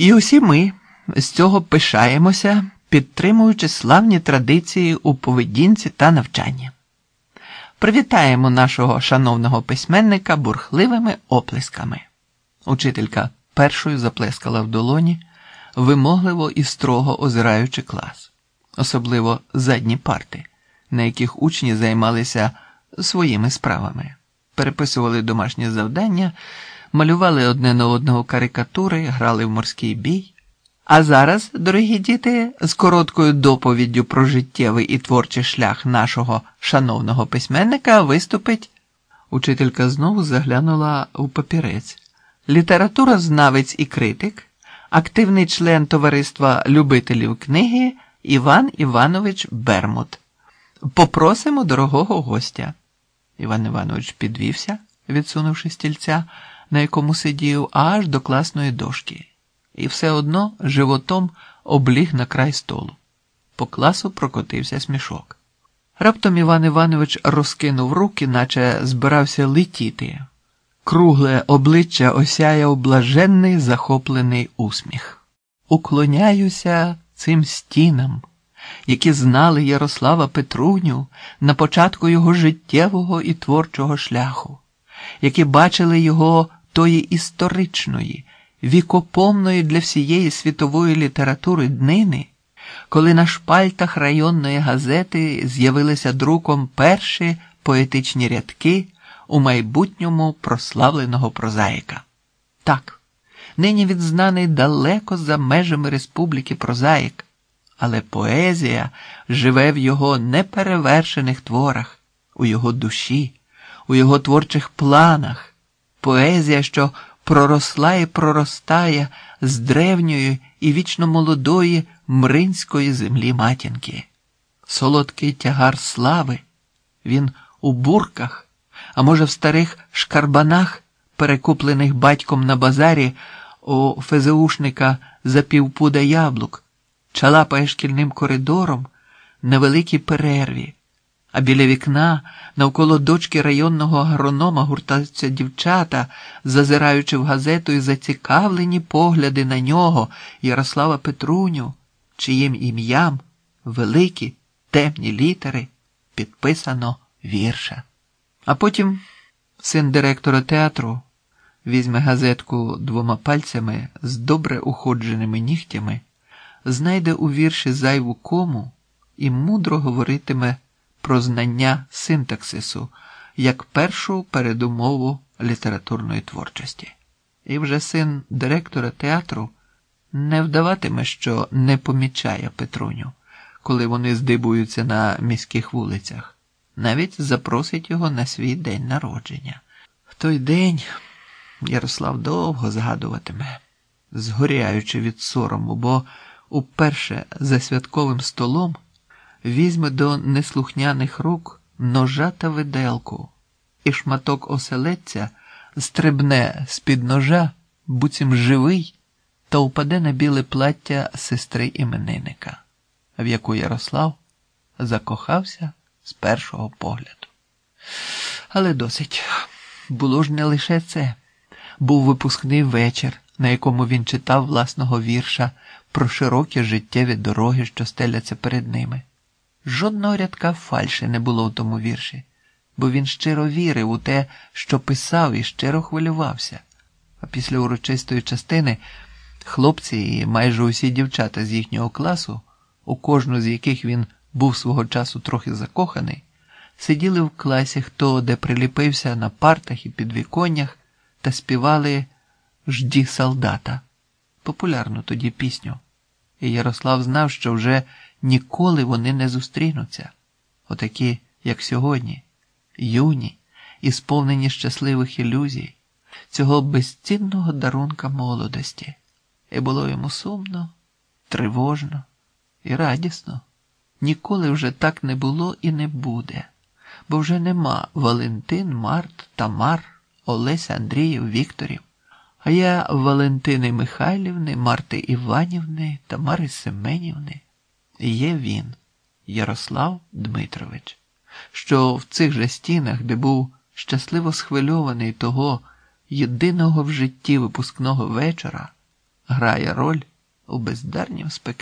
І усі ми з цього пишаємося, підтримуючи славні традиції у поведінці та навчанні. Привітаємо нашого шановного письменника бурхливими оплесками. Учителька першою заплескала в долоні, вимогливо і строго озираючи клас, особливо задні парти, на яких учні займалися своїми справами, переписували домашні завдання, малювали одне на одного карикатури, грали в морський бій. А зараз, дорогі діти, з короткою доповіддю про життєвий і творчий шлях нашого шановного письменника виступить. Учителька знову заглянула у папірець. Література знавець і критик, активний член товариства любителів книги Іван Іванович Бермут. Попросимо дорогого гостя. Іван Іванович підвівся, відсунувши стільця, на якому сидів, аж до класної дошки, і все одно животом обліг на край столу. По класу прокотився смішок. Раптом Іван Іванович розкинув руки, наче збирався летіти. Кругле обличчя осяяв блаженний захоплений усміх. Уклоняюся цим стінам, які знали Ярослава Петруню на початку його життєвого і творчого шляху, які бачили його тої історичної, вікопомної для всієї світової літератури днини, коли на шпальтах районної газети з'явилися друком перші поетичні рядки у майбутньому прославленого прозаїка. Так, нині відзнаний далеко за межами республіки прозаїк, але поезія живе в його неперевершених творах, у його душі, у його творчих планах, поезія, що проросла і проростає з древньої і вічно молодої мринської землі матінки. Солодкий тягар слави, він у бурках а може, в старих шкарбанах, перекуплених батьком на базарі у фезеушника за півпуда яблук, чалапає шкільним коридором на великій перерві, а біля вікна навколо дочки районного агронома гуртаються дівчата, зазираючи в газету і зацікавлені погляди на нього, Ярослава Петруню, чиїм ім'ям великі темні літери підписано вірша. А потім син директора театру візьме газетку двома пальцями з добре уходженими нігтями, знайде у вірші зайву кому і мудро говоритиме про знання синтаксису як першу передумову літературної творчості. І вже син директора театру не вдаватиме, що не помічає Петруню, коли вони здибуються на міських вулицях навіть запросить його на свій день народження. В той день Ярослав довго згадуватиме, згоряючи від сорому, бо уперше за святковим столом візьме до неслухняних рук ножа та виделку, і шматок оселедця стрибне з-під ножа, буцім живий, та упаде на біле плаття сестри іменинника, в яку Ярослав закохався з першого погляду. Але досить було ж не лише це. Був випускний вечір, на якому він читав власного вірша про широкі життєві дороги, що стеляться перед ними. Жодного рядка фальші не було в тому вірші, бо він щиро вірив у те, що писав, і щиро хвилювався. А після урочистої частини хлопці і майже усі дівчата з їхнього класу, у кожну з яких він був свого часу трохи закоханий, сиділи в класі, хто де приліпився на партах і підвіконнях та співали Жді солдата, популярну тоді пісню. І Ярослав знав, що вже ніколи вони не зустрінуться, отакі, як сьогодні, юні і сповнені щасливих ілюзій, цього безцінного дарунка молодості. І було йому сумно, тривожно і радісно. Ніколи вже так не було і не буде, бо вже нема Валентин, Март, Тамар, Олеся Андріїв, Вікторів. А я Валентини Михайлівни, Марти Іванівни, Тамари Семенівни. Є він, Ярослав Дмитрович, що в цих же стінах, де був щасливо схвильований того єдиного в житті випускного вечора, грає роль у бездарнім спектаклі.